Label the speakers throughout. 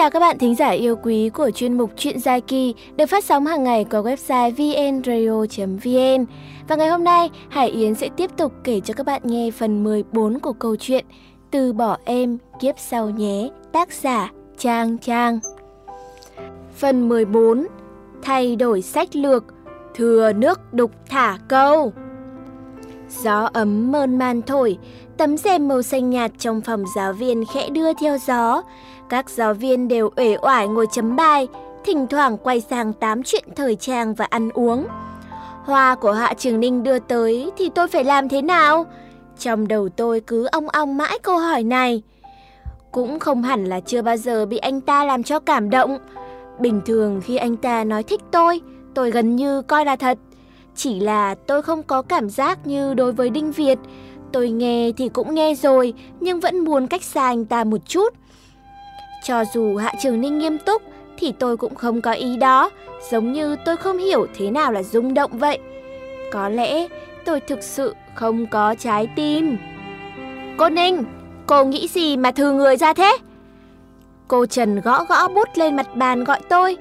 Speaker 1: chào các bạn thính giả yêu quý của chuyên mục Chuyện dài kỳ được phát sóng hàng ngày qua website vnradio.vn. Và ngày hôm nay, Hải Yến sẽ tiếp tục kể cho các bạn nghe phần 14 của câu chuyện Từ bỏ em kiếp sau nhé, tác giả Trang Trang. Phần 14 Thay đổi sách lược, thừa nước đục thả câu. Gió ấm mơn man thổi, tấm rèm màu xanh nhạt trong phòng giáo viên khẽ đưa theo gió. Các giáo viên đều uể oải ngồi chấm bài, thỉnh thoảng quay sang tám chuyện thời trang và ăn uống. Hoa của Hạ Trường Ninh đưa tới thì tôi phải làm thế nào? Trong đầu tôi cứ ong ong mãi câu hỏi này. Cũng không hẳn là chưa bao giờ bị anh ta làm cho cảm động. Bình thường khi anh ta nói thích tôi, tôi gần như coi là thật. Chỉ là tôi không có cảm giác như đối với Đinh Việt. Tôi nghe thì cũng nghe rồi, nhưng vẫn muốn cách xa anh ta một chút. Cho dù Hạ Trường Ninh nghiêm túc, thì tôi cũng không có ý đó, giống như tôi không hiểu thế nào là rung động vậy. Có lẽ tôi thực sự không có trái tim. Cô Ninh, cô nghĩ gì mà thư người ra thế? Cô Trần gõ gõ bút lên mặt bàn gọi tôi.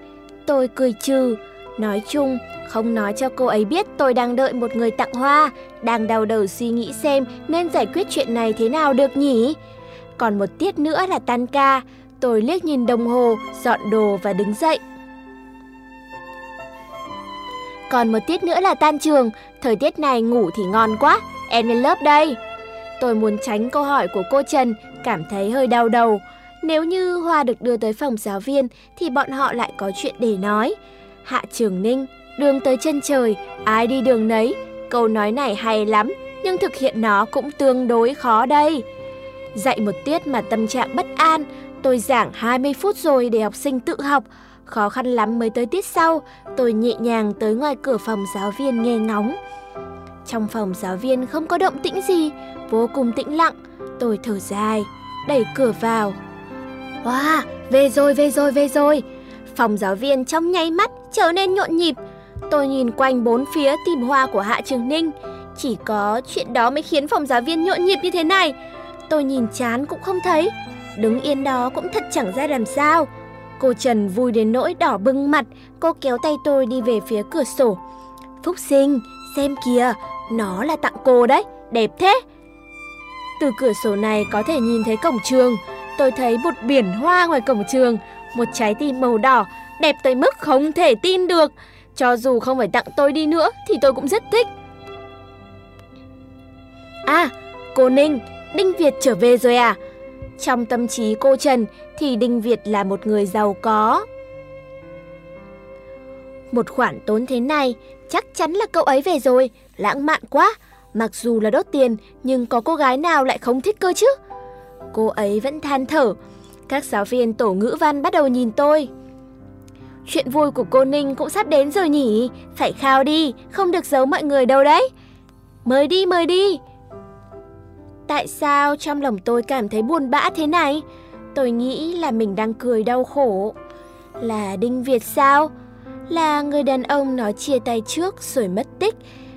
Speaker 1: Tôi cười trừ, nói chung không nói cho cô ấy biết tôi đang đợi một người tặng hoa, đang đau đầu suy nghĩ xem nên giải quyết chuyện này thế nào được nhỉ. Còn một tiết nữa là tan ca, tôi liếc nhìn đồng hồ, dọn đồ và đứng dậy. Còn một tiết nữa là tan trường, thời tiết này ngủ thì ngon quá, em lên lớp đây. Tôi muốn tránh câu hỏi của cô Trần, cảm thấy hơi đau đầu. Nếu như Hoa được đưa tới phòng giáo viên thì bọn họ lại có chuyện để nói. Hạ Trường Ninh, đường tới chân trời, ai đi đường nấy. Câu nói này hay lắm, nhưng thực hiện nó cũng tương đối khó đây. Dạy một tiết mà tâm trạng bất an, tôi giảng 20 phút rồi để học sinh tự học. Khó khăn lắm mới tới tiết sau, tôi nhẹ nhàng tới ngoài cửa phòng giáo viên nghe ngóng. Trong phòng giáo viên không có động tĩnh gì, vô cùng tĩnh lặng. Tôi thở dài, đẩy cửa vào. Wow, về rồi, về rồi, về rồi. Phòng giáo viên trong nháy mắt trở nên nhộn nhịp. Tôi nhìn quanh bốn phía tìm hoa của Hạ Trường Ninh. Chỉ có chuyện đó mới khiến phòng giáo viên nhộn nhịp như thế này. Tôi nhìn chán cũng không thấy. Đứng yên đó cũng thật chẳng ra làm sao. Cô Trần vui đến nỗi đỏ bừng mặt, cô kéo tay tôi đi về phía cửa sổ. Phúc sinh, xem kìa, nó là tặng cô đấy, đẹp thế. Từ cửa sổ này có thể nhìn thấy cổng trường. Tôi thấy một biển hoa ngoài cổng trường, một trái tim màu đỏ, đẹp tới mức không thể tin được. Cho dù không phải tặng tôi đi nữa thì tôi cũng rất thích. À, cô Ninh, Đinh Việt trở về rồi à? Trong tâm trí cô Trần thì Đinh Việt là một người giàu có. Một khoản tốn thế này, chắc chắn là cậu ấy về rồi, lãng mạn quá. Mặc dù là đốt tiền, nhưng có cô gái nào lại không thích cơ chứ? Cô ấy vẫn than thở. Các giáo viên tổ ngữ văn bắt đầu nhìn tôi. Chuyện vui của cô Ninh cũng sắp đến rồi nhỉ? Phải khao đi, không được giấu mọi người đâu đấy. Mời đi, mời đi. Tại sao trong lòng tôi cảm thấy buồn bã thế này? Tôi nghĩ là mình đang cười đau khổ. Là Đinh Việt sao? Là người đàn ông nói chia tay trước rồi mất tích,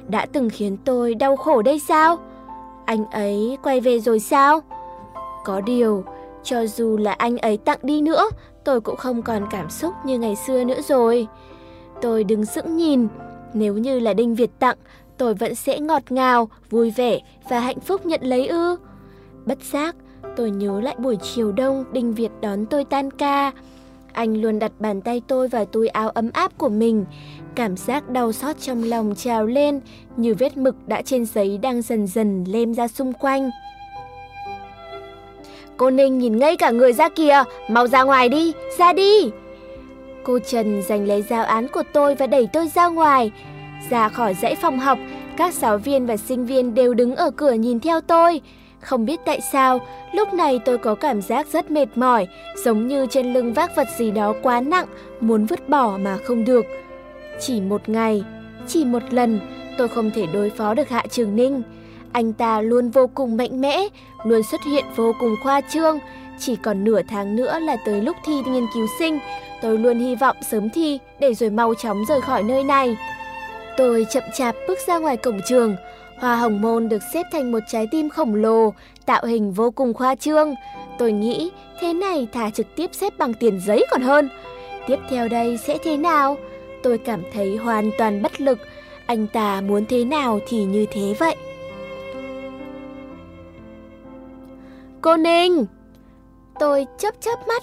Speaker 1: đã từng khiến tôi đau khổ đây sao? Anh ấy quay về rồi sao? Có điều, cho dù là anh ấy tặng đi nữa, tôi cũng không còn cảm xúc như ngày xưa nữa rồi. Tôi đứng sững nhìn, nếu như là Đinh Việt tặng, tôi vẫn sẽ ngọt ngào, vui vẻ và hạnh phúc nhận lấy ư. Bất giác, tôi nhớ lại buổi chiều đông Đinh Việt đón tôi tan ca. Anh luôn đặt bàn tay tôi vào túi áo ấm áp của mình. Cảm giác đau xót trong lòng trào lên như vết mực đã trên giấy đang dần dần lem ra xung quanh. Cô Ninh nhìn ngây cả người ra kìa, mau ra ngoài đi, ra đi. Cô Trần giành lấy giáo án của tôi và đẩy tôi ra ngoài. Ra khỏi dãy phòng học, các giáo viên và sinh viên đều đứng ở cửa nhìn theo tôi. Không biết tại sao, lúc này tôi có cảm giác rất mệt mỏi, giống như trên lưng vác vật gì đó quá nặng, muốn vứt bỏ mà không được. Chỉ một ngày, chỉ một lần, tôi không thể đối phó được Hạ Trường Ninh. Anh ta luôn vô cùng mạnh mẽ, luôn xuất hiện vô cùng khoa trương. Chỉ còn nửa tháng nữa là tới lúc thi nghiên cứu sinh, tôi luôn hy vọng sớm thi để rồi mau chóng rời khỏi nơi này. Tôi chậm chạp bước ra ngoài cổng trường, Hoa hồng môn được xếp thành một trái tim khổng lồ, tạo hình vô cùng khoa trương. Tôi nghĩ thế này thả trực tiếp xếp bằng tiền giấy còn hơn. Tiếp theo đây sẽ thế nào? Tôi cảm thấy hoàn toàn bất lực. Anh ta muốn thế nào thì như thế vậy. Cô Ninh! Tôi chớp chớp mắt.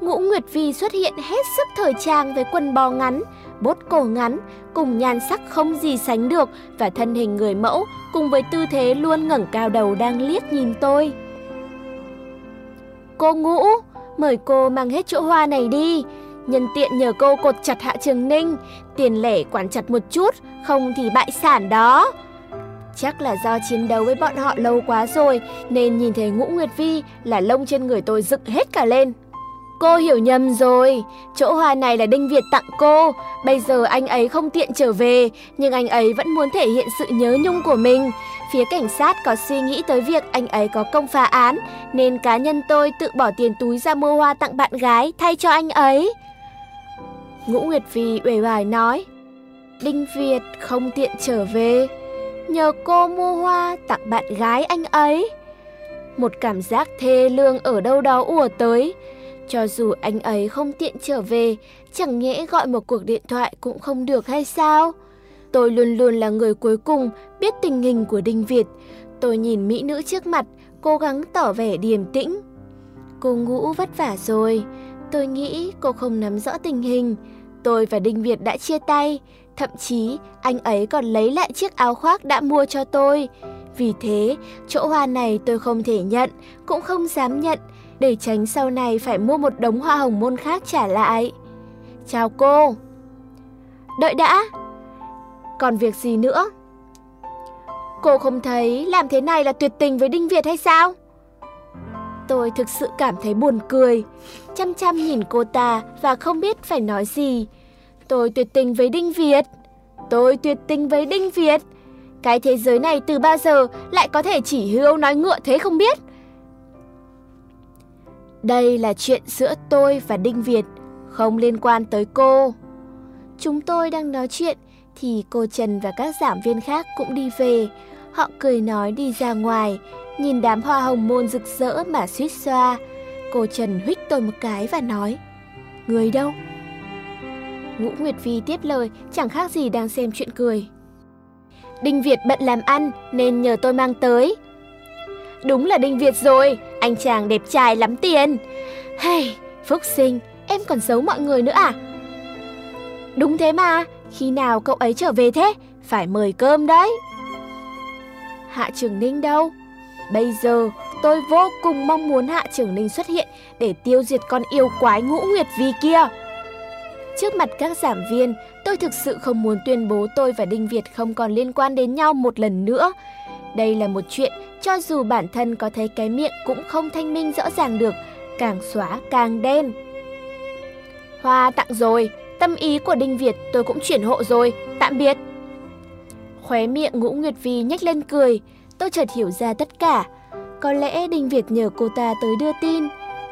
Speaker 1: Ngũ Nguyệt Vi xuất hiện hết sức thời trang với quần bò ngắn, bốt cổ ngắn, cùng nhan sắc không gì sánh được và thân hình người mẫu cùng với tư thế luôn ngẩng cao đầu đang liếc nhìn tôi. Cô Ngũ, mời cô mang hết chỗ hoa này đi. Nhân tiện nhờ cô cột chặt Hạ Trường Ninh, tiền lẻ quản chặt một chút, không thì bại sản đó. Chắc là do chiến đấu với bọn họ lâu quá rồi nên nhìn thấy Ngũ Nguyệt Vi là lông trên người tôi dựng hết cả lên. Cô hiểu nhầm rồi, chỗ hoa này là Đinh Việt tặng cô, bây giờ anh ấy không tiện trở về, nhưng anh ấy vẫn muốn thể hiện sự nhớ nhung của mình. Phía cảnh sát có suy nghĩ tới việc anh ấy có công phá án, nên cá nhân tôi tự bỏ tiền túi ra mua hoa tặng bạn gái thay cho anh ấy. Ngũ Nguyệt vì uể oải nói, Đinh Việt không tiện trở về, nhờ cô mua hoa tặng bạn gái anh ấy. Một cảm giác thê lương ở đâu đó ùa tới, cho dù anh ấy không tiện trở về, chẳng nhẽ gọi một cuộc điện thoại cũng không được hay sao? Tôi luôn luôn là người cuối cùng biết tình hình của Đinh Việt. Tôi nhìn mỹ nữ trước mặt, cố gắng tỏ vẻ điềm tĩnh. Cô ngũ vất vả rồi. Tôi nghĩ cô không nắm rõ tình hình. Tôi và Đinh Việt đã chia tay. Thậm chí anh ấy còn lấy lại chiếc áo khoác đã mua cho tôi. Vì thế, chỗ hoa này tôi không thể nhận, cũng không dám nhận để tránh sau này phải mua một đống hoa hồng môn khác trả lại. Chào cô. Đợi đã. Còn việc gì nữa? Cô không thấy làm thế này là tuyệt tình với Đinh Việt hay sao? Tôi thực sự cảm thấy buồn cười, chăm chăm nhìn cô ta và không biết phải nói gì. Tôi tuyệt tình với Đinh Việt. Tôi tuyệt tình với Đinh Việt. Cái thế giới này từ bao giờ lại có thể chỉ hưu nói ngựa thế không biết? Đây là chuyện giữa tôi và Đinh Việt, không liên quan tới cô. Chúng tôi đang nói chuyện thì cô Trần và các giảng viên khác cũng đi về. Họ cười nói đi ra ngoài, nhìn đám hoa hồng môn rực rỡ mà suýt xoa. Cô Trần huých tôi một cái và nói, Người đâu? Ngũ Nguyệt Vi tiếp lời, chẳng khác gì đang xem chuyện cười. Đinh Việt bận làm ăn nên nhờ tôi mang tới. Đúng là Đinh Việt rồi, anh chàng đẹp trai lắm tiền. Hay, Phúc Sinh, em còn giấu mọi người nữa à? Đúng thế mà, khi nào cậu ấy trở về thế? Phải mời cơm đấy. Hạ Trường Ninh đâu? Bây giờ tôi vô cùng mong muốn Hạ Trường Ninh xuất hiện để tiêu diệt con yêu quái ngũ nguyệt vi kia. Trước mặt các giảng viên, tôi thực sự không muốn tuyên bố tôi và Đinh Việt không còn liên quan đến nhau một lần nữa. Đây là một chuyện cho dù bản thân có thấy cái miệng cũng không thanh minh rõ ràng được, càng xóa càng đen. Hoa tặng rồi, tâm ý của Đinh Việt tôi cũng chuyển hộ rồi, tạm biệt. Khóe miệng Ngũ Nguyệt Vi nhếch lên cười, tôi chợt hiểu ra tất cả. Có lẽ Đinh Việt nhờ cô ta tới đưa tin,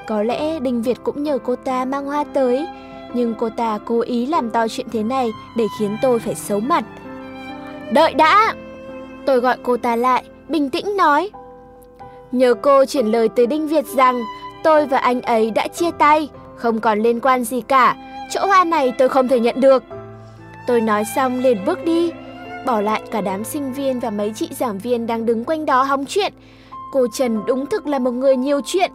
Speaker 1: có lẽ Đinh Việt cũng nhờ cô ta mang hoa tới, nhưng cô ta cố ý làm to chuyện thế này để khiến tôi phải xấu mặt. Đợi đã! Tôi gọi cô ta lại, bình tĩnh nói. Nhờ cô chuyển lời tới Đinh Việt rằng tôi và anh ấy đã chia tay, không còn liên quan gì cả, chỗ hoa này tôi không thể nhận được. Tôi nói xong liền bước đi, bỏ lại cả đám sinh viên và mấy chị giảng viên đang đứng quanh đó hóng chuyện. Cô Trần đúng thực là một người nhiều chuyện.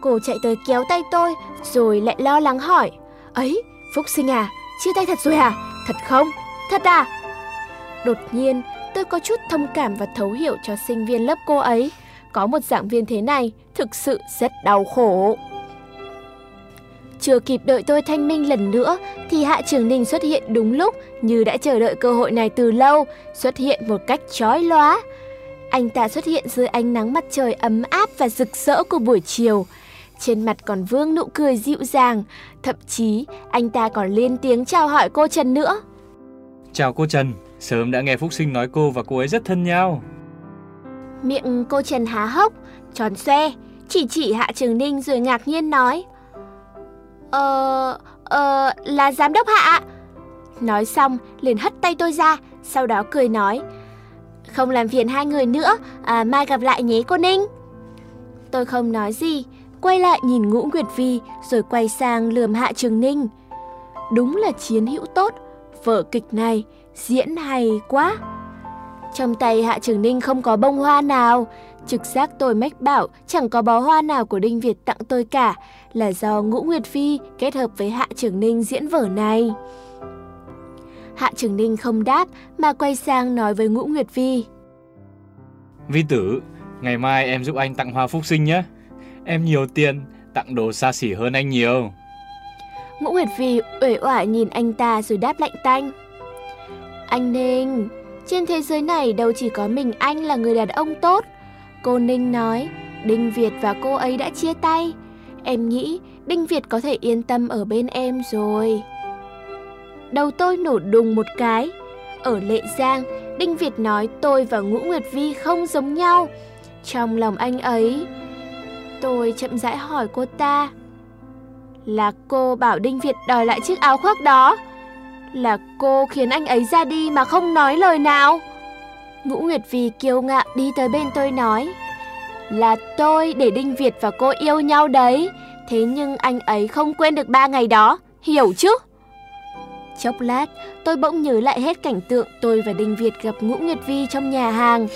Speaker 1: Cô chạy tới kéo tay tôi, rồi lại lo lắng hỏi. Ấy, Phúc Sinh à, chia tay thật rồi à? Thật không? Thật à? Đột nhiên, tôi có chút thông cảm và thấu hiểu cho sinh viên lớp cô ấy. Có một giảng viên thế này thực sự rất đau khổ. Chưa kịp đợi tôi thanh minh lần nữa thì Hạ Trường Ninh xuất hiện đúng lúc như đã chờ đợi cơ hội này từ lâu, xuất hiện một cách chói lóa. Anh ta xuất hiện dưới ánh nắng mặt trời ấm áp và rực rỡ của buổi chiều. Trên mặt còn vương nụ cười dịu dàng, thậm chí anh ta còn lên tiếng chào hỏi cô Trần nữa.
Speaker 2: Chào cô Trần, sớm đã nghe Phúc Sinh nói cô và cô ấy rất thân nhau.
Speaker 1: Miệng cô Trần há hốc, tròn xoe, chỉ chỉ Hạ Trường Ninh rồi ngạc nhiên nói. Ờ, ờ, là giám đốc Hạ. Nói xong liền hất tay tôi ra, sau đó cười nói. không làm phiền hai người nữa, à, mai gặp lại nhé cô Ninh. Tôi không nói gì, quay lại nhìn Ngũ Nguyệt Vi rồi quay sang lườm Hạ Trường Ninh. Đúng là chiến hữu tốt, vở kịch này diễn hay quá. Trong tay Hạ Trường Ninh không có bông hoa nào, trực giác tôi mách bảo chẳng có bó hoa nào của Đinh Việt tặng tôi cả, là do Ngũ Nguyệt Phi kết hợp với Hạ Trường Ninh diễn vở này. Hạ Trường Ninh không đáp mà quay sang nói với Ngũ Nguyệt Vi.
Speaker 2: Vi tử, ngày mai em giúp anh tặng hoa phúc sinh nhé. Em nhiều tiền, tặng đồ xa xỉ hơn anh nhiều.
Speaker 1: Ngũ Nguyệt Vi uể oải nhìn anh ta rồi đáp lạnh tanh. Anh Ninh, trên thế giới này đâu chỉ có mình anh là người đàn ông tốt. Cô Ninh nói, Đinh Việt và cô ấy đã chia tay. Em nghĩ Đinh Việt có thể yên tâm ở bên em rồi. Đầu tôi nổ đùng một cái. Ở Lệ Giang, Đinh Việt nói tôi và Ngũ Nguyệt Vi không giống nhau. Trong lòng anh ấy, tôi chậm rãi hỏi cô ta. Là cô bảo Đinh Việt đòi lại chiếc áo khoác đó. Là cô khiến anh ấy ra đi mà không nói lời nào. Ngũ Nguyệt Vi kiêu ngạo đi tới bên tôi nói. Là tôi để Đinh Việt và cô yêu nhau đấy. Thế nhưng anh ấy không quên được ba ngày đó, hiểu chứ? Chốc lát, tôi bỗng nhớ lại hết cảnh tượng tôi và Đinh Việt gặp Ngũ Nguyệt Vi trong nhà hàng.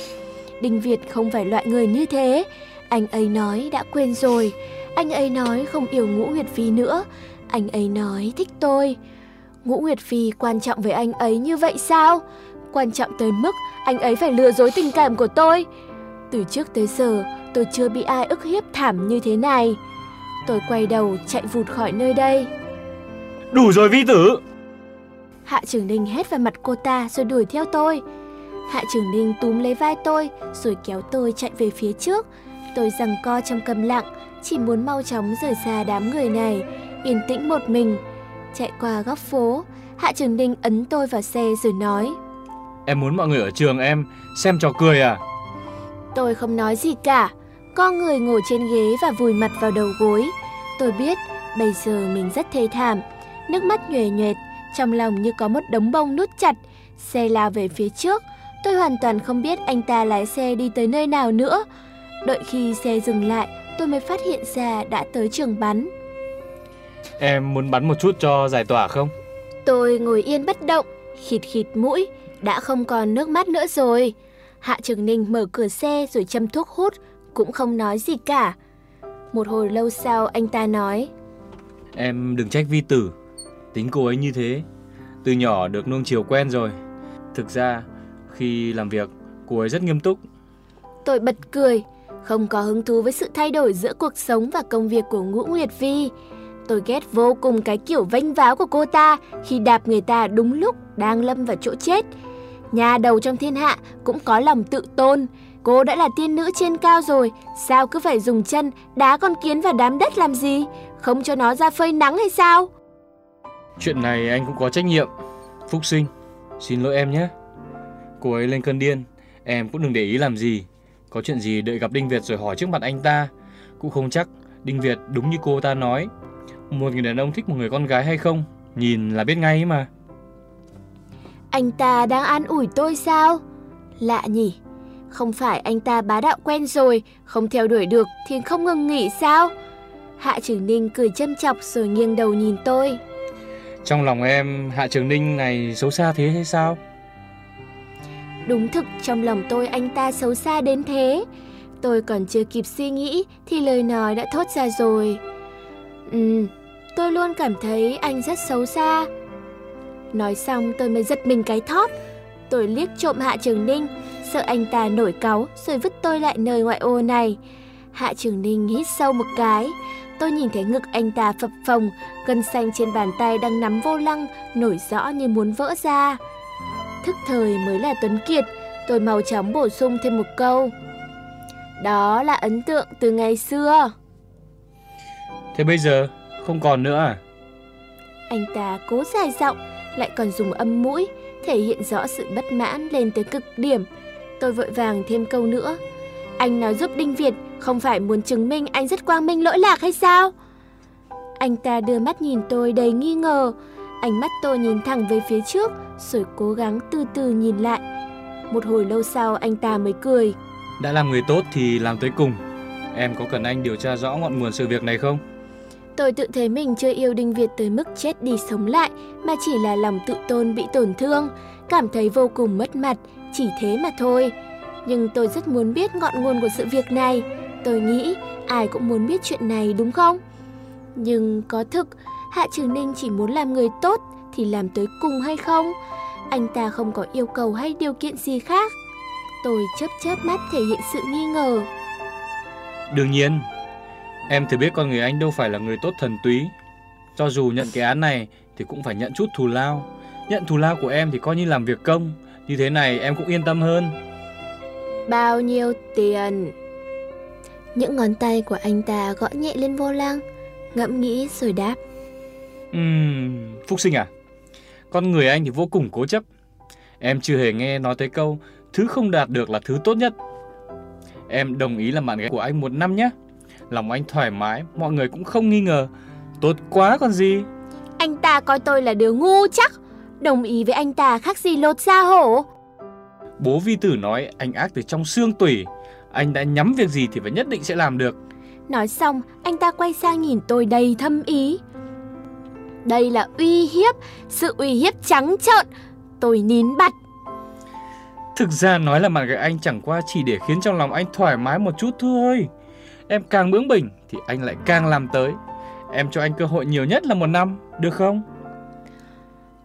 Speaker 1: Đinh Việt không phải loại người như thế. Anh ấy nói đã quên rồi. Anh ấy nói không yêu Ngũ Nguyệt Vi nữa. Anh ấy nói thích tôi. Ngũ Nguyệt Phi quan trọng với anh ấy như vậy sao? Quan trọng tới mức anh ấy phải lừa dối tình cảm của tôi. Từ trước tới giờ, tôi chưa bị ai ức hiếp thảm như thế này. Tôi quay đầu chạy vụt khỏi nơi đây.
Speaker 2: Đủ rồi vi tử!
Speaker 1: Hạ Trường Ninh hét vào mặt cô ta rồi đuổi theo tôi. Hạ Trường Ninh túm lấy vai tôi rồi kéo tôi chạy về phía trước. Tôi giằng co trong câm lặng, chỉ muốn mau chóng rời xa đám người này, yên tĩnh một mình. Chạy qua góc phố, Hạ Trường Ninh ấn tôi vào xe rồi nói.
Speaker 2: Em muốn mọi người ở trường em xem trò cười à?
Speaker 1: Tôi không nói gì cả, con người ngồi trên ghế và vùi mặt vào đầu gối. Tôi biết bây giờ mình rất thê thảm, nước mắt nhòe nhoẹt, trong lòng như có một đống bông nút chặt. Xe lao về phía trước, tôi hoàn toàn không biết anh ta lái xe đi tới nơi nào nữa. Đợi khi xe dừng lại, tôi mới phát hiện ra đã tới trường bắn.
Speaker 2: Em muốn bắn một chút cho giải tỏa không?
Speaker 1: Tôi ngồi yên bất động, khịt khịt mũi, đã không còn nước mắt nữa rồi. Hạ Trường Ninh mở cửa xe rồi châm thuốc hút, cũng không nói gì cả. Một hồi lâu sau anh ta nói
Speaker 2: Em đừng trách vi tử, tính cô ấy như thế. Từ nhỏ được nuông chiều quen rồi. Thực ra, khi làm việc, cô ấy rất nghiêm túc.
Speaker 1: Tôi bật cười, không có hứng thú với sự thay đổi giữa cuộc sống và công việc của Ngũ Nguyệt Vi. Tôi ghét vô cùng cái kiểu vênh váo của cô ta khi đạp người ta đúng lúc đang lâm vào chỗ chết. Nhà đầu trong thiên hạ cũng có lòng tự tôn. Cô đã là tiên nữ trên cao rồi, sao cứ phải dùng chân đá con kiến vào đám đất làm gì? Không cho nó ra phơi nắng hay sao?
Speaker 2: Chuyện này anh cũng có trách nhiệm. Phúc sinh, xin lỗi em nhé. Cô ấy lên cơn điên, em cũng đừng để ý làm gì. Có chuyện gì đợi gặp Đinh Việt rồi hỏi trước mặt anh ta. Cũng không chắc Đinh Việt đúng như cô ta nói. Một người đàn ông thích một người con gái hay không, nhìn là biết ngay mà.
Speaker 1: Anh ta đang an ủi tôi sao? Lạ nhỉ? Không phải anh ta bá đạo quen rồi, không theo đuổi được thì không ngừng nghỉ sao? Hạ Trường Ninh cười châm chọc rồi nghiêng đầu nhìn tôi.
Speaker 2: Trong lòng em, Hạ Trường Ninh này xấu xa thế hay sao?
Speaker 1: Đúng thực trong lòng tôi anh ta xấu xa đến thế. Tôi còn chưa kịp suy nghĩ thì lời nói đã thốt ra rồi. Ừ, tôi luôn cảm thấy anh rất xấu xa. Nói xong tôi mới giật mình cái thót. Tôi liếc trộm Hạ Trường Ninh, sợ anh ta nổi cáu rồi vứt tôi lại nơi ngoại ô này. Hạ Trường Ninh hít sâu một cái. Tôi nhìn thấy ngực anh ta phập phồng, gân xanh trên bàn tay đang nắm vô lăng, nổi rõ như muốn vỡ ra. Thức thời mới là Tuấn Kiệt, tôi mau chóng bổ sung thêm một câu. Đó là ấn tượng từ ngày xưa.
Speaker 2: Thế bây giờ không còn nữa à?
Speaker 1: Anh ta cố dài giọng, lại còn dùng âm mũi, thể hiện rõ sự bất mãn lên tới cực điểm. Tôi vội vàng thêm câu nữa. Anh nói giúp Đinh Việt không phải muốn chứng minh anh rất quang minh lỗi lạc hay sao? Anh ta đưa mắt nhìn tôi đầy nghi ngờ. Ánh mắt tôi nhìn thẳng về phía trước, rồi cố gắng từ từ nhìn lại. Một hồi lâu sau anh ta mới cười.
Speaker 2: Đã làm người tốt thì làm tới cùng. Em có cần anh điều tra rõ ngọn nguồn sự việc này không?
Speaker 1: Tôi tự thấy mình chưa yêu Đinh Việt tới mức chết đi sống lại, mà chỉ là lòng tự tôn bị tổn thương, cảm thấy vô cùng mất mặt, chỉ thế mà thôi. Nhưng tôi rất muốn biết ngọn nguồn của sự việc này. Tôi nghĩ ai cũng muốn biết chuyện này đúng không? Nhưng có thực, Hạ Trừ Ninh chỉ muốn làm người tốt thì làm tới cùng hay không? Anh ta không có yêu cầu hay điều kiện gì khác. Tôi chớp chớp mắt thể hiện sự nghi ngờ.
Speaker 2: Đương nhiên, em thừa biết con người anh đâu phải là người tốt thần túy. Cho dù nhận cái án này thì cũng phải nhận chút thù lao. Nhận thù lao của em thì coi như làm việc công. Như thế này em cũng yên tâm hơn.
Speaker 1: Bao nhiêu tiền? Những ngón tay của anh ta gõ nhẹ lên vô lăng, ngẫm nghĩ rồi đáp.
Speaker 2: Uhm, Phúc sinh à? Con người anh thì vô cùng cố chấp. Em chưa hề nghe nói tới câu thứ không đạt được là thứ tốt nhất. Em đồng ý làm bạn gái của anh một năm nhé. Lòng anh thoải mái, mọi người cũng không nghi ngờ. Tốt quá còn gì.
Speaker 1: Anh ta coi tôi là đứa ngu chắc. Đồng ý với anh ta khác gì lột da hổ.
Speaker 2: Bố vi tử nói anh ác từ trong xương tủy. Anh đã nhắm việc gì thì phải nhất định sẽ làm được.
Speaker 1: Nói xong, anh ta quay sang nhìn tôi đầy thâm ý. Đây là uy hiếp, sự uy hiếp trắng trợn. Tôi nín bặt.
Speaker 2: Thực ra nói là bạn gái anh chẳng qua chỉ để khiến trong lòng anh thoải mái một chút thôi. Em càng bướng bỉnh thì anh lại càng làm tới. Em cho anh cơ hội nhiều nhất là một năm, được không?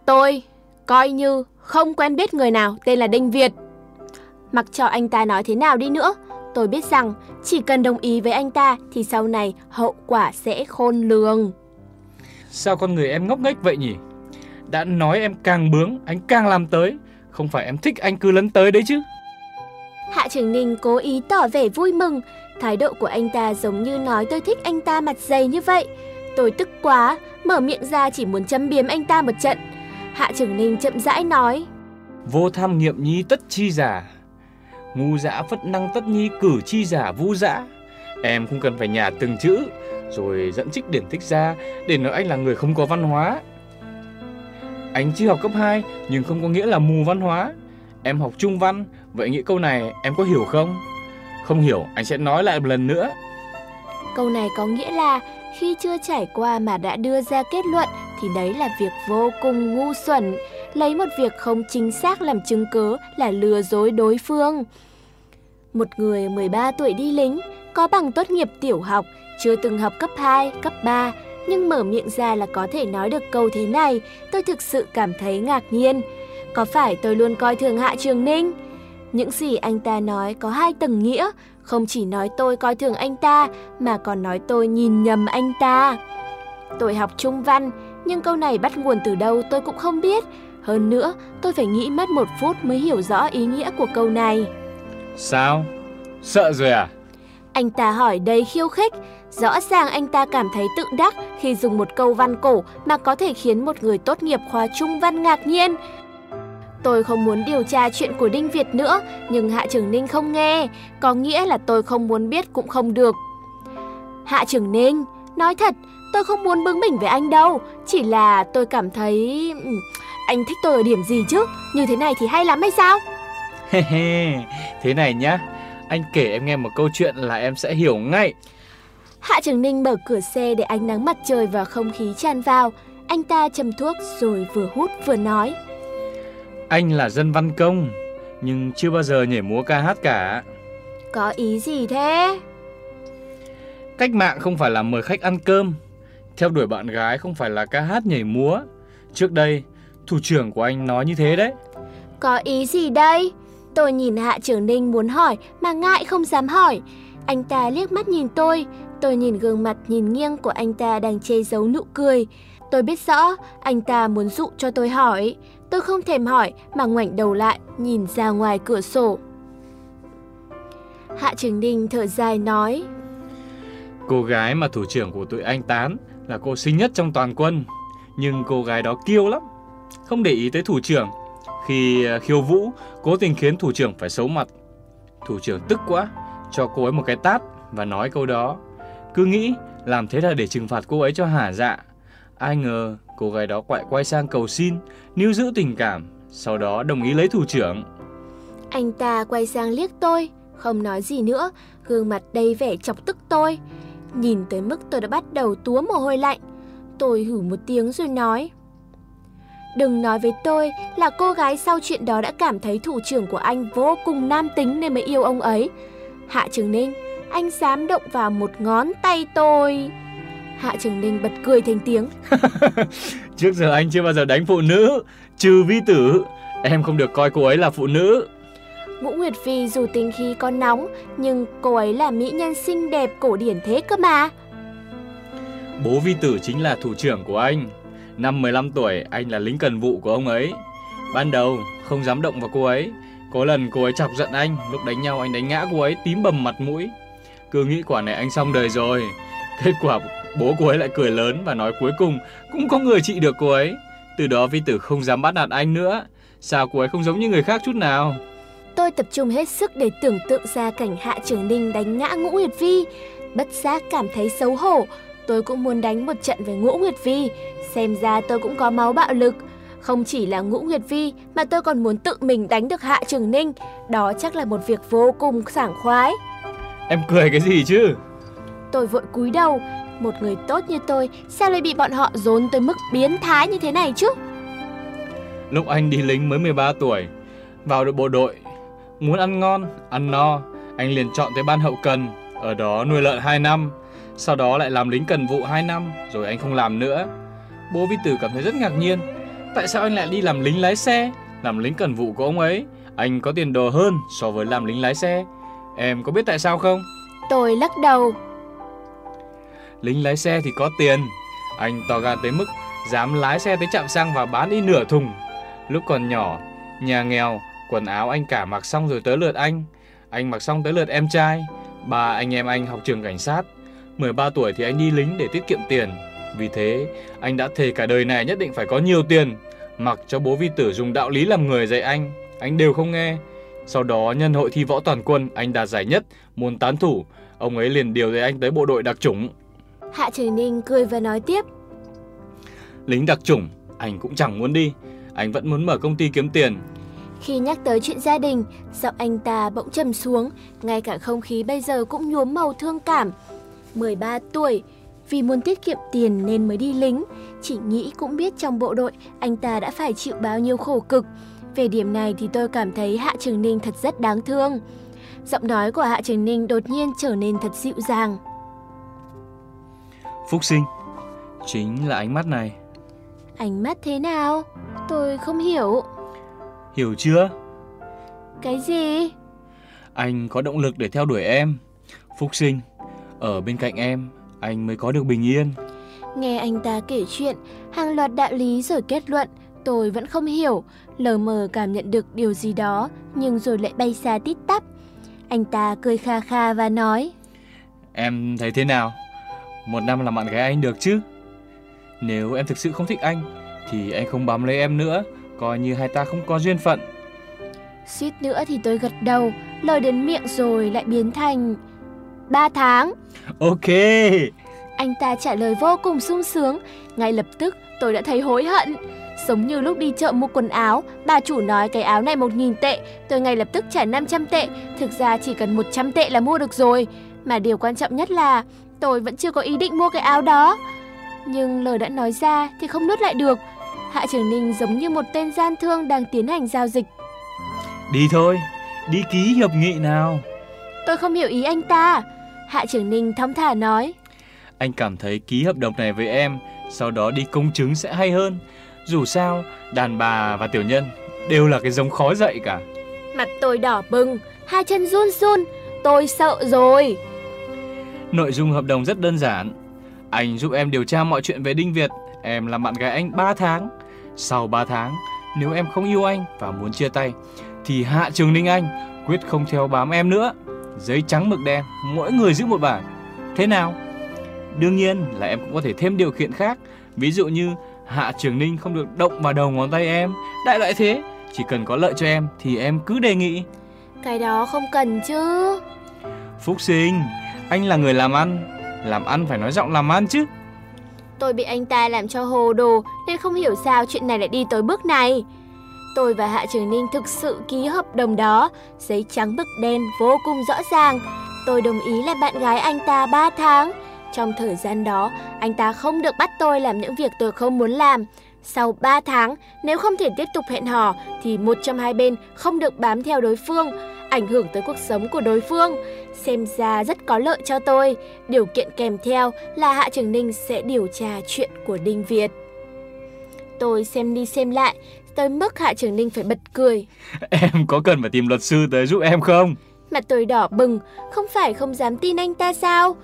Speaker 1: Tôi coi như không quen biết người nào tên là Đinh Việt. Mặc cho anh ta nói thế nào đi nữa, tôi biết rằng chỉ cần đồng ý với anh ta thì sau này hậu quả sẽ khôn lường.
Speaker 2: Sao con người em ngốc nghếch vậy nhỉ? Đã nói em càng bướng, anh càng làm tới. Không phải em thích anh cứ lấn tới đấy chứ.
Speaker 1: Hạ Trường Ninh cố ý tỏ vẻ vui mừng. Thái độ của anh ta giống như nói tôi thích anh ta mặt dày như vậy. Tôi tức quá, mở miệng ra chỉ muốn châm biếm anh ta một trận. Hạ Trường Ninh chậm rãi nói.
Speaker 2: Vô tham nghiệm nhi tất chi giả. Ngu dã phất năng tất nhi cử chi giả vu dã. Em không cần phải nhả từng chữ rồi dẫn trích điển tích ra để nói anh là người không có văn hóa. Anh chỉ học cấp 2 nhưng không có nghĩa là mù văn hóa. Em học trung văn, vậy nghĩa câu này em có hiểu không? Không hiểu, anh sẽ nói lại một lần nữa.
Speaker 1: Câu này có nghĩa là khi chưa trải qua mà đã đưa ra kết luận thì đấy là việc vô cùng ngu xuẩn. Lấy một việc không chính xác làm chứng cớ là lừa dối đối phương. Một người 13 tuổi đi lính, có bằng tốt nghiệp tiểu học, chưa từng học cấp 2, cấp 3, nhưng mở miệng ra là có thể nói được câu thế này, tôi thực sự cảm thấy ngạc nhiên. Có phải tôi luôn coi thường Hạ Trường Ninh? Những gì anh ta nói có hai tầng nghĩa, không chỉ nói tôi coi thường anh ta, mà còn nói tôi nhìn nhầm anh ta. Tôi học trung văn, nhưng câu này bắt nguồn từ đâu tôi cũng không biết. Hơn nữa, tôi phải nghĩ mất một phút mới hiểu rõ ý nghĩa của câu này.
Speaker 2: Sao? Sợ rồi à?
Speaker 1: Anh ta hỏi đầy khiêu khích, rõ ràng anh ta cảm thấy tự đắc khi dùng một câu văn cổ mà có thể khiến một người tốt nghiệp khoa trung văn ngạc nhiên. Tôi không muốn điều tra chuyện của Đinh Việt nữa, nhưng Hạ Trường Ninh không nghe, có nghĩa là tôi không muốn biết cũng không được. Hạ Trường Ninh, nói thật, tôi không muốn bướng bỉnh với anh đâu, chỉ là tôi cảm thấy... Anh thích tôi ở điểm gì chứ, như thế này thì hay lắm hay sao?
Speaker 2: thế này nhá, anh kể em nghe một câu chuyện là em sẽ hiểu ngay.
Speaker 1: Hạ Trường Ninh mở cửa xe để ánh nắng mặt trời và không khí tràn vào. Anh ta châm thuốc rồi vừa hút vừa nói.
Speaker 2: Anh là dân văn công, nhưng chưa bao giờ nhảy múa ca hát cả.
Speaker 1: Có ý gì thế?
Speaker 2: Cách mạng không phải là mời khách ăn cơm, theo đuổi bạn gái không phải là ca hát nhảy múa. Trước đây, thủ trưởng của anh nói như thế đấy.
Speaker 1: Có ý gì đây? Tôi nhìn Hạ Trường Ninh muốn hỏi mà ngại không dám hỏi. Anh ta liếc mắt nhìn tôi, tôi nhìn gương mặt nhìn nghiêng của anh ta đang che giấu nụ cười. Tôi biết rõ anh ta muốn dụ cho tôi hỏi. Tôi không thèm hỏi mà ngoảnh đầu lại nhìn ra ngoài cửa sổ. Hạ Trường Ninh thở dài nói.
Speaker 2: Cô gái mà thủ trưởng của tụi anh tán là cô xinh nhất trong toàn quân. Nhưng cô gái đó kiêu lắm. Không để ý tới thủ trưởng khi à, khiêu vũ, cố tình khiến thủ trưởng phải xấu mặt. Thủ trưởng tức quá, cho cô ấy một cái tát và nói câu đó. Cứ nghĩ làm thế là để trừng phạt cô ấy cho hả dạ. Ai ngờ cô gái đó quại quay sang cầu xin, níu giữ tình cảm, sau đó đồng ý lấy thủ trưởng.
Speaker 1: Anh ta quay sang liếc tôi, không nói gì nữa, gương mặt đầy vẻ chọc tức tôi. Nhìn tới mức tôi đã bắt đầu túa mồ hôi lạnh. Tôi hử một tiếng rồi nói. Đừng nói với tôi là cô gái sau chuyện đó đã cảm thấy thủ trưởng của anh vô cùng nam tính nên mới yêu ông ấy. Hạ Trường Ninh, anh dám động vào một ngón tay tôi. Hạ Trường Ninh bật cười thành tiếng.
Speaker 2: Trước giờ anh chưa bao giờ đánh phụ nữ, trừ vi tử. Em không được coi cô ấy là phụ nữ.
Speaker 1: Ngũ Nguyệt Phi dù tính khí có nóng, nhưng cô ấy là mỹ nhân xinh đẹp cổ điển thế cơ mà.
Speaker 2: Bố vi tử chính là thủ trưởng của anh. Năm 15 tuổi, anh là lính cần vụ của ông ấy. Ban đầu, không dám động vào cô ấy. Có lần cô ấy chọc giận anh, lúc đánh nhau anh đánh ngã cô ấy tím bầm mặt mũi. Cứ nghĩ quả này anh xong đời rồi. Kết quả bố cô ấy lại cười lớn và nói cuối cùng cũng có người trị được cô ấy. Từ đó vi tử không dám bắt nạt anh nữa. Sao cô ấy không giống như người khác chút nào?
Speaker 1: Tôi tập trung hết sức để tưởng tượng ra cảnh Hạ Trường Ninh đánh ngã Ngũ Nguyệt Vi. Bất giác cảm thấy xấu hổ. Tôi cũng muốn đánh một trận với Ngũ Nguyệt Vi. Xem ra tôi cũng có máu bạo lực. Không chỉ là Ngũ Nguyệt Vi mà tôi còn muốn tự mình đánh được Hạ Trường Ninh. Đó chắc là một việc vô cùng sảng khoái.
Speaker 2: Em cười cái gì chứ?
Speaker 1: Tôi vội cúi đầu. Một người tốt như tôi sao lại bị bọn họ dồn tới mức biến thái như thế này chứ?
Speaker 2: Lúc anh đi lính mới 13 tuổi, vào được bộ đội, muốn ăn ngon, ăn no, anh liền chọn tới ban hậu cần, ở đó nuôi lợn 2 năm, sau đó lại làm lính cần vụ 2 năm, rồi anh không làm nữa. Bố Vi Tử cảm thấy rất ngạc nhiên, tại sao anh lại đi làm lính lái xe, làm lính cần vụ của ông ấy, anh có tiền đồ hơn so với làm lính lái xe. Em có biết tại sao không?
Speaker 1: Tôi lắc đầu.
Speaker 2: Lính lái xe thì có tiền, anh to gan tới mức dám lái xe tới trạm xăng và bán đi nửa thùng. Lúc còn nhỏ, nhà nghèo, quần áo anh cả mặc xong rồi tới lượt anh. Anh mặc xong tới lượt em trai. Ba anh em anh học trường cảnh sát. 13 tuổi thì anh đi lính để tiết kiệm tiền. Vì thế, anh đã thề cả đời này nhất định phải có nhiều tiền. Mặc cho bố vi tử dùng đạo lý làm người dạy anh, anh đều không nghe. Sau đó nhân hội thi võ toàn quân, anh đạt giải nhất, môn tán thủ. Ông ấy liền điều tới anh tới bộ đội đặc chủng.
Speaker 1: Hạ Trường Ninh cười và nói tiếp.
Speaker 2: Lính đặc chủng, anh cũng chẳng muốn đi. Anh vẫn muốn mở công ty kiếm tiền.
Speaker 1: Khi nhắc tới chuyện gia đình, giọng anh ta bỗng trầm xuống, ngay cả không khí bây giờ cũng nhuốm màu thương cảm. 13 tuổi, vì muốn tiết kiệm tiền nên mới đi lính, chỉ nghĩ cũng biết trong bộ đội anh ta đã phải chịu bao nhiêu khổ cực. Về điểm này thì tôi cảm thấy Hạ Trường Ninh thật rất đáng thương. Giọng nói của Hạ Trường Ninh đột nhiên trở nên thật dịu dàng.
Speaker 2: Phúc sinh, chính là ánh mắt này.
Speaker 1: Ánh mắt thế nào? Tôi không hiểu.
Speaker 2: Hiểu chưa?
Speaker 1: Cái gì?
Speaker 2: Anh có động lực để theo đuổi em. Phúc sinh, ở bên cạnh em, anh mới có được bình yên.
Speaker 1: Nghe anh ta kể chuyện, hàng loạt đạo lý rồi kết luận, tôi vẫn không hiểu, lờ mờ cảm nhận được điều gì đó, nhưng rồi lại bay xa tít tắp. Anh ta cười kha kha và nói.
Speaker 2: Em thấy thế nào? Một năm làm bạn gái anh được chứ? Nếu em thực sự không thích anh, thì anh không bám lấy em nữa, coi như hai ta không có duyên phận.
Speaker 1: Suýt nữa thì tôi gật đầu, lời đến miệng rồi lại biến thành... ba tháng.
Speaker 2: Ok.
Speaker 1: Anh ta trả lời vô cùng sung sướng, ngay lập tức tôi đã thấy hối hận. Giống như lúc đi chợ mua quần áo, bà chủ nói cái áo này 1.000 tệ, tôi ngay lập tức trả 500 tệ, thực ra chỉ cần 100 tệ là mua được rồi. Mà điều quan trọng nhất là tôi vẫn chưa có ý định mua cái áo đó. Nhưng lời đã nói ra thì không nuốt lại được. Hạ Trường Ninh giống như một tên gian thương đang tiến hành giao dịch.
Speaker 2: Đi thôi, đi ký hiệp nghị nào.
Speaker 1: Tôi không hiểu ý anh ta. Hạ Trường Ninh thong thả nói.
Speaker 2: Anh cảm thấy ký hợp đồng này với em, sau đó đi công chứng sẽ hay hơn. Dù sao, đàn bà và tiểu nhân đều là cái giống khó dạy cả.
Speaker 1: Mặt tôi đỏ bừng, hai chân run run, tôi sợ rồi.
Speaker 2: Nội dung hợp đồng rất đơn giản. Anh giúp em điều tra mọi chuyện về Đinh Việt, em làm bạn gái anh 3 tháng. Sau 3 tháng, nếu em không yêu anh và muốn chia tay, thì Hạ Trường Ninh Anh quyết không theo bám em nữa. Giấy trắng mực đen, mỗi người giữ một bản. Thế nào? Đương nhiên là em cũng có thể thêm điều kiện khác, ví dụ như Hạ Trường Ninh không được động vào đầu ngón tay em, đại loại thế. Chỉ cần có lợi cho em thì em cứ đề nghị.
Speaker 1: Cái đó không cần chứ.
Speaker 2: Phúc sinh, anh là người làm ăn, làm ăn phải nói giọng làm ăn chứ.
Speaker 1: Tôi bị anh ta làm cho hồ đồ nên không hiểu sao chuyện này lại đi tới bước này. Tôi và Hạ Trường Ninh thực sự ký hợp đồng đó, giấy trắng bức đen vô cùng rõ ràng. Tôi đồng ý là bạn gái anh ta 3 tháng. Trong thời gian đó, anh ta không được bắt tôi làm những việc tôi không muốn làm. Sau 3 tháng, nếu không thể tiếp tục hẹn hò thì một trong hai bên không được bám theo đối phương, ảnh hưởng tới cuộc sống của đối phương. Xem ra rất có lợi cho tôi. Điều kiện kèm theo là Hạ Trường Ninh sẽ điều tra chuyện của Đinh Việt. Tôi xem đi xem lại, tới mức Hạ Trường Ninh phải bật cười.
Speaker 2: Em có cần phải tìm luật sư tới giúp em không?
Speaker 1: Mặt tôi đỏ bừng, không phải không dám tin anh ta sao?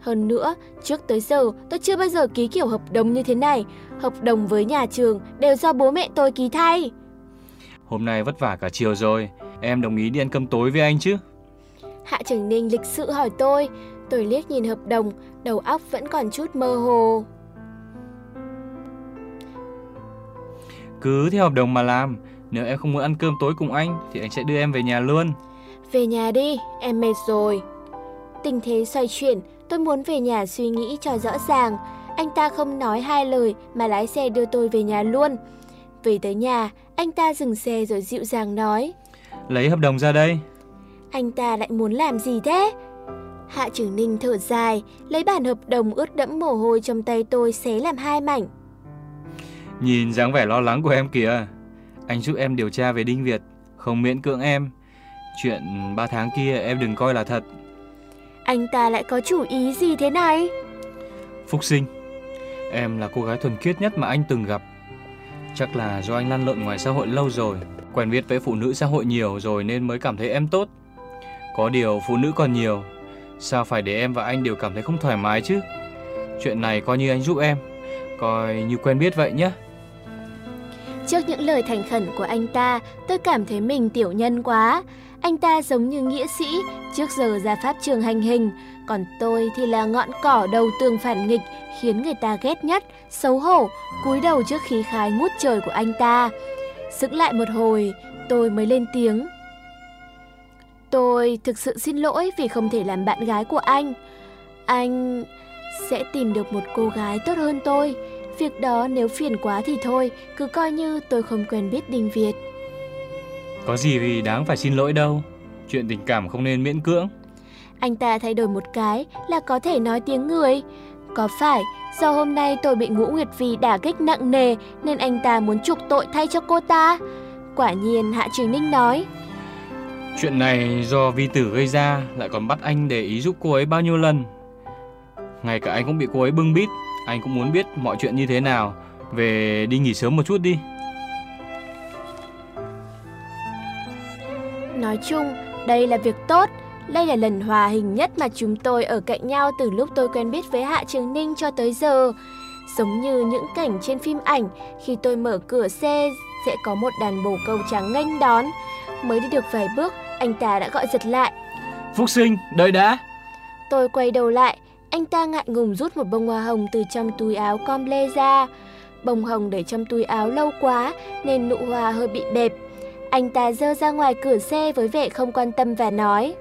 Speaker 1: Hơn nữa, trước tới giờ tôi chưa bao giờ ký kiểu hợp đồng như thế này. Hợp đồng với nhà trường đều do bố mẹ tôi ký thay.
Speaker 2: Hôm nay vất vả cả chiều rồi, em đồng ý đi ăn cơm tối với anh chứ?
Speaker 1: Hạ Trường Ninh lịch sự hỏi tôi, tôi liếc nhìn hợp đồng, đầu óc vẫn còn chút mơ hồ.
Speaker 2: Cứ theo hợp đồng mà làm, nếu em không muốn ăn cơm tối cùng anh thì anh sẽ đưa em về nhà luôn.
Speaker 1: Về nhà đi, em mệt rồi. Tình thế xoay chuyển, tôi muốn về nhà suy nghĩ cho rõ ràng. Anh ta không nói hai lời mà lái xe đưa tôi về nhà luôn. Về tới nhà, anh ta dừng xe rồi dịu dàng nói.
Speaker 2: Lấy hợp đồng ra đây.
Speaker 1: Anh ta lại muốn làm gì thế? Hạ Trường Ninh thở dài, lấy bản hợp đồng ướt đẫm mồ hôi trong tay tôi xé làm hai mảnh.
Speaker 2: Nhìn dáng vẻ lo lắng của em kìa. Anh giúp em điều tra về Đinh Việt, không miễn cưỡng em. Chuyện 3 tháng kia em đừng coi là thật.
Speaker 1: Anh ta lại có chủ ý gì thế này?
Speaker 2: Phúc sinh, em là cô gái thuần khiết nhất mà anh từng gặp. Chắc là do anh lăn lộn ngoài xã hội lâu rồi, quen biết với phụ nữ xã hội nhiều rồi nên mới cảm thấy em tốt. Có điều phụ nữ còn nhiều, sao phải để em và anh đều cảm thấy không thoải mái chứ? Chuyện này coi như anh giúp em, coi như quen biết vậy nhé.
Speaker 1: Trước những lời thành khẩn của anh ta, tôi cảm thấy mình tiểu nhân quá. Anh ta giống như nghĩa sĩ, trước giờ ra pháp trường hành hình, còn tôi thì là ngọn cỏ đầu tường phản nghịch, khiến người ta ghét nhất, xấu hổ, cúi đầu trước khí khái ngút trời của anh ta. Sững lại một hồi, tôi mới lên tiếng. Tôi thực sự xin lỗi vì không thể làm bạn gái của anh. Anh sẽ tìm được một cô gái tốt hơn tôi. Việc đó nếu phiền quá thì thôi, cứ coi như tôi không quen biết Đình Việt.
Speaker 2: Có gì vì đáng phải xin lỗi đâu. Chuyện tình cảm không nên miễn cưỡng.
Speaker 1: Anh ta thay đổi một cái là có thể nói tiếng người. Có phải do hôm nay tôi bị ngũ nguyệt vì đả kích nặng nề nên anh ta muốn trục tội thay cho cô ta? Quả nhiên Hạ Trường Ninh nói.
Speaker 2: Chuyện này do vi tử gây ra lại còn bắt anh để ý giúp cô ấy bao nhiêu lần. Ngay cả anh cũng bị cô ấy bưng bít, anh cũng muốn biết mọi chuyện như thế nào. Về đi nghỉ sớm một chút đi.
Speaker 1: Nói chung, đây là việc tốt. Đây là lần hòa hình nhất mà chúng tôi ở cạnh nhau từ lúc tôi quen biết với Hạ Trường Ninh cho tới giờ. Giống như những cảnh trên phim ảnh, khi tôi mở cửa xe sẽ có một đàn bồ câu trắng nghênh đón. Mới đi được vài bước, anh ta đã gọi giật lại.
Speaker 2: Phúc sinh, đợi đã.
Speaker 1: Tôi quay đầu lại, anh ta ngại ngùng rút một bông hoa hồng từ trong túi áo com lê ra. Bông hồng để trong túi áo lâu quá nên nụ hoa hơi bị bẹp. Anh ta dơ ra ngoài cửa xe với vẻ không quan tâm và nói.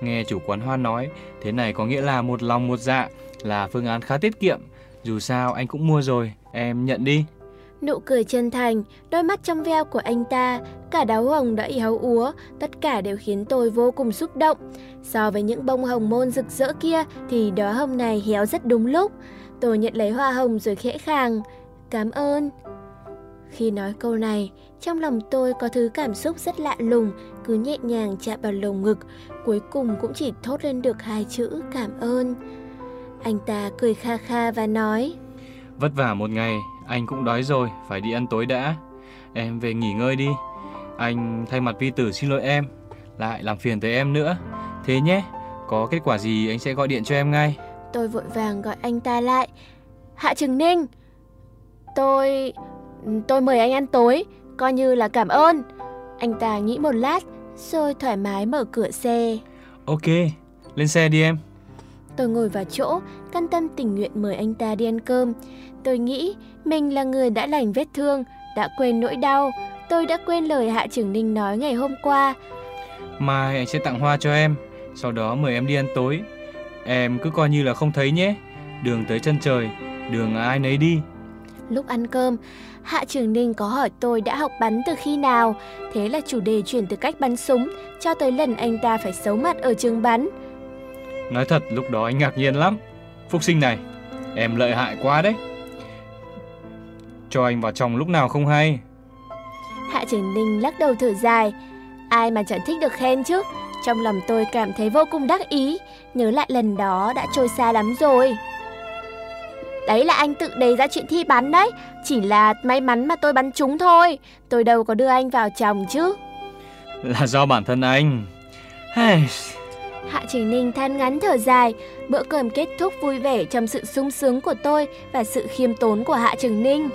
Speaker 2: Nghe chủ quán hoa nói, thế này có nghĩa là một lòng một dạ, là phương án khá tiết kiệm. Dù sao anh cũng mua rồi, em nhận đi.
Speaker 1: Nụ cười chân thành, đôi mắt trong veo của anh ta, cả đáo hồng đã héo úa, tất cả đều khiến tôi vô cùng xúc động. So với những bông hồng môn rực rỡ kia thì đóa hồng này héo rất đúng lúc. Tôi nhận lấy hoa hồng rồi khẽ khàng. Cảm ơn. Khi nói câu này, trong lòng tôi có thứ cảm xúc rất lạ lùng, cứ nhẹ nhàng chạm vào lồng ngực, cuối cùng cũng chỉ thốt lên được hai chữ cảm ơn. Anh ta cười kha kha và nói
Speaker 2: Vất vả một ngày, anh cũng đói rồi, phải đi ăn tối đã. Em về nghỉ ngơi đi. Anh thay mặt vi tử xin lỗi em, lại làm phiền tới em nữa. Thế nhé, có kết quả gì anh sẽ gọi điện cho em ngay.
Speaker 1: Tôi vội vàng gọi anh ta lại. Hạ Trường Ninh, tôi... tôi mời anh ăn tối, coi như là cảm ơn. Anh ta nghĩ một lát, rồi thoải mái mở cửa xe.
Speaker 2: Ok, lên xe đi em.
Speaker 1: Tôi ngồi vào chỗ, căn tâm tình nguyện mời anh ta đi ăn cơm. Tôi nghĩ mình là người đã lành vết thương, đã quên nỗi đau. Tôi đã quên lời Hạ Trường Ninh nói ngày hôm qua.
Speaker 2: Mai anh sẽ tặng hoa cho em, sau đó mời em đi ăn tối. Em cứ coi như là không thấy nhé. Đường tới chân trời, đường ai nấy đi.
Speaker 1: Lúc ăn cơm, Hạ Trường Ninh có hỏi tôi đã học bắn từ khi nào, thế là chủ đề chuyển từ cách bắn súng cho tới lần anh ta phải xấu mặt ở trường bắn.
Speaker 2: Nói thật lúc đó anh ngạc nhiên lắm. Phúc sinh này, em lợi hại quá đấy. Cho anh vào trong lúc nào không hay.
Speaker 1: Hạ Trường Ninh lắc đầu thở dài. Ai mà chẳng thích được khen chứ. Trong lòng tôi cảm thấy vô cùng đắc ý, nhớ lại lần đó đã trôi xa lắm rồi. Đấy là anh tự đề ra chuyện thi bắn đấy, chỉ là may mắn mà tôi bắn trúng thôi, tôi đâu có đưa anh vào chồng chứ.
Speaker 2: Là do bản thân anh. Hey.
Speaker 1: Hạ Trình Ninh than ngắn thở dài, bữa cơm kết thúc vui vẻ trong sự sung sướng của tôi và sự khiêm tốn của Hạ Trường Ninh.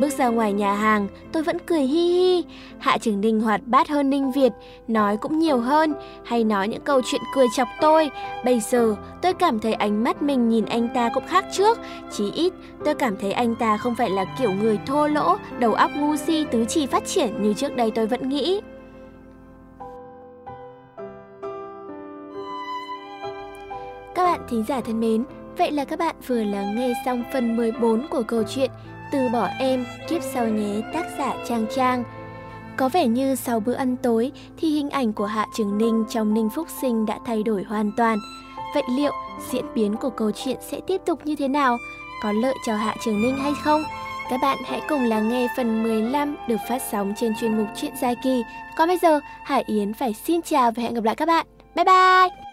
Speaker 1: Bước ra ngoài nhà hàng, tôi vẫn cười hi hi. Hạ Trường Ninh hoạt bát hơn Ninh Việt, nói cũng nhiều hơn, hay nói những câu chuyện cười chọc tôi. Bây giờ, tôi cảm thấy ánh mắt mình nhìn anh ta cũng khác trước. Chí ít, tôi cảm thấy anh ta không phải là kiểu người thô lỗ, đầu óc ngu si, tứ chi phát triển như trước đây tôi vẫn nghĩ. Bạn thính giả thân mến, vậy là các bạn vừa lắng nghe xong phần 14 của câu chuyện từ bỏ em, kiếp sau nhé tác giả Trang Trang. Có vẻ như sau bữa ăn tối thì hình ảnh của Hạ Trường Ninh trong Ninh Phúc Sinh đã thay đổi hoàn toàn. Vậy liệu diễn biến của câu chuyện sẽ tiếp tục như thế nào? Có lợi cho Hạ Trường Ninh hay không? Các bạn hãy cùng lắng nghe phần 15 được phát sóng trên chuyên mục Chuyện Dài Kỳ. Còn bây giờ, Hải Yến phải xin chào và hẹn gặp lại các bạn. Bye bye!